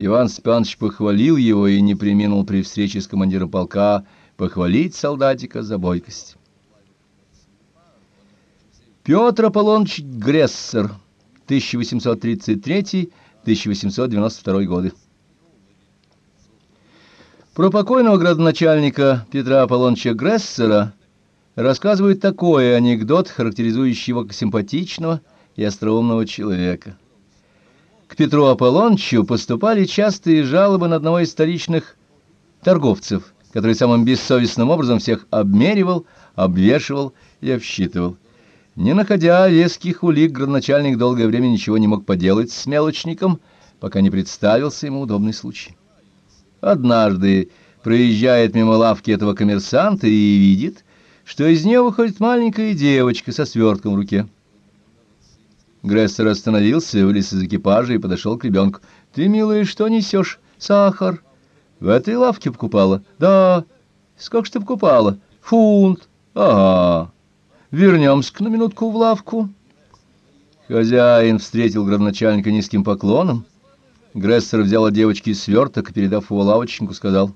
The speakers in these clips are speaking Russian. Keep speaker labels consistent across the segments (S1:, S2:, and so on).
S1: Иван Степанович похвалил его и не преминул при встрече с командиром полка похвалить солдатика за бойкость. Петр Аполлоныч Грессер, 1833-1892 годы. Про покойного градоначальника Петра Аполлоныча Грессера рассказывает такой анекдот, характеризующий его как симпатичного и остроумного человека. К Петру Аполлонычу поступали частые жалобы на одного из столичных торговцев, который самым бессовестным образом всех обмеривал, обвешивал и обсчитывал. Не находя веских улик, градоначальник долгое время ничего не мог поделать с мелочником, пока не представился ему удобный случай. Однажды проезжает мимо лавки этого коммерсанта и видит, что из нее выходит маленькая девочка со свертком в руке. Грессер остановился, вылез из экипажа и подошел к ребенку. — Ты, милая, что несешь? — Сахар. — В этой лавке покупала? — Да. — Сколько ж ты покупала? — Фунт. — Ага. Вернемся-ка на минутку в лавку. Хозяин встретил градоначальника низким поклоном. Грессер взял от девочки сверток и, передав его лавочнику, сказал,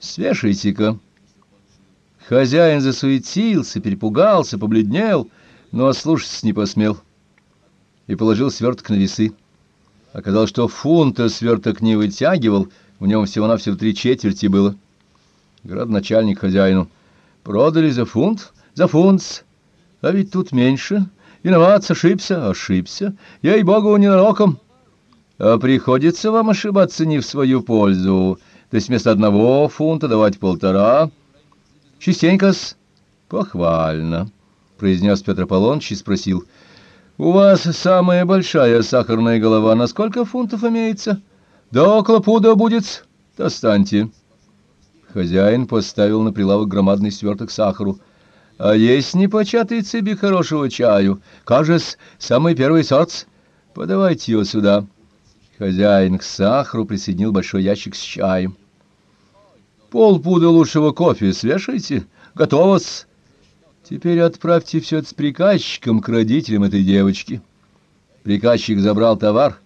S1: «Свешайте-ка». Хозяин засуетился, перепугался, побледнел, но ослушаться не посмел и положил сверток на весы. Оказалось, что фунта сверток не вытягивал, в нем всего-навсего три четверти было. Градоначальник хозяину. «Продали за фунт? За фунт. А ведь тут меньше. Виноват, ошибся. Ошибся. Ей-богу, ненароком. А приходится вам ошибаться не в свою пользу. То есть вместо одного фунта давать полтора. Частенько-с. Похвально», — произнес Петр Аполлоныч и спросил — «У вас самая большая сахарная голова. На сколько фунтов имеется?» «Да около пуда будет. Достаньте». Хозяин поставил на прилавок громадный сверток сахару. «А есть непочатый цеби хорошего чаю? Кажется, самый первый сорт. Подавайте его сюда». Хозяин к сахару присоединил большой ящик с чаем. «Полпуда лучшего кофе свешайте. Готово-с. Теперь отправьте все это с приказчиком к родителям этой девочки. Приказчик забрал товар,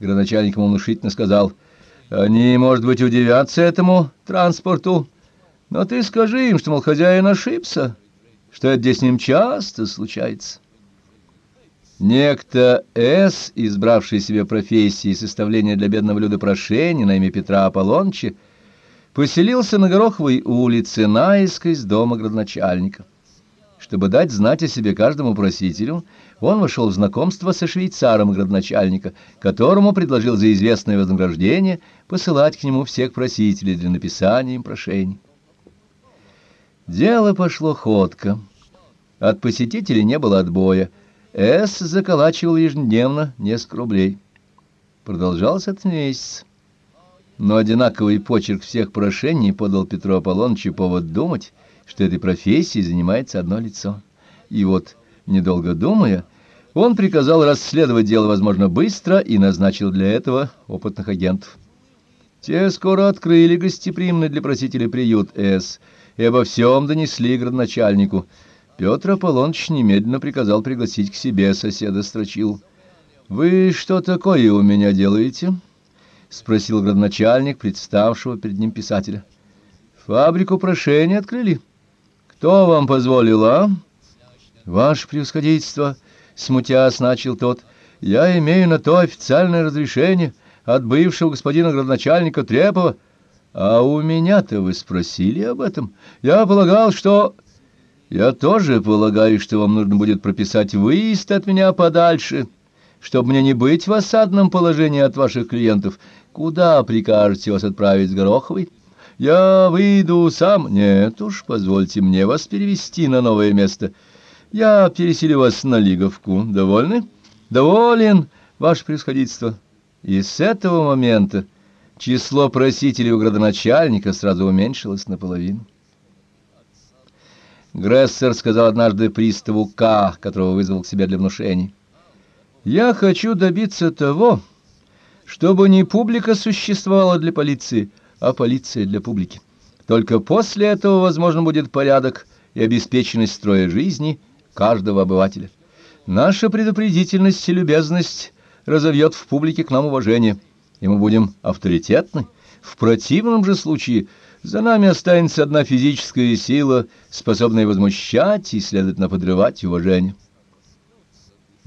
S1: градоначальник ему внушительно сказал, они, может быть, удивятся этому транспорту, но ты скажи им, что, мол, хозяин ошибся, что это здесь с ним часто случается. Некто С, избравший себе профессии составления для бедного люда прошения на имя Петра Аполлонча, поселился на Гороховой улице наискось дома градоначальника. Чтобы дать знать о себе каждому просителю, он вошел в знакомство со швейцаром градоначальника, которому предложил за известное вознаграждение посылать к нему всех просителей для написания им прошений. Дело пошло ходко. От посетителей не было отбоя. С заколачивал ежедневно несколько рублей. Продолжался этот месяц. Но одинаковый почерк всех прошений подал Петру Аполлонычу повод думать, что этой профессией занимается одно лицо. И вот, недолго думая, он приказал расследовать дело, возможно, быстро и назначил для этого опытных агентов. Те скоро открыли гостеприимный для просителей приют С. и обо всем донесли градоначальнику. Петр Аполлоныч немедленно приказал пригласить к себе соседа Строчил. «Вы что такое у меня делаете?» — спросил градоначальник, представшего перед ним писателя. «Фабрику прошения открыли». «Кто вам позволил, а?» «Ваше превосходительство», — смутясь начал тот, — «я имею на то официальное разрешение от бывшего господина градоначальника Трепова. А у меня-то вы спросили об этом. Я полагал, что...» «Я тоже полагаю, что вам нужно будет прописать выезд от меня подальше, чтобы мне не быть в осадном положении от ваших клиентов. Куда прикажете вас отправить с Гороховой?» Я выйду сам. Нет уж, позвольте мне вас перевести на новое место. Я переселю вас на Лиговку. Довольны? Доволен, ваше превосходительство. И с этого момента число просителей у градоначальника сразу уменьшилось наполовину. Грессер сказал однажды приставу К, которого вызвал к себе для внушений. «Я хочу добиться того, чтобы не публика существовала для полиции, а полиция для публики. Только после этого возможно будет порядок и обеспеченность строя жизни каждого обывателя. Наша предупредительность и любезность разовьет в публике к нам уважение. и мы будем авторитетны. В противном же случае за нами останется одна физическая сила, способная возмущать и, следовательно, подрывать уважение.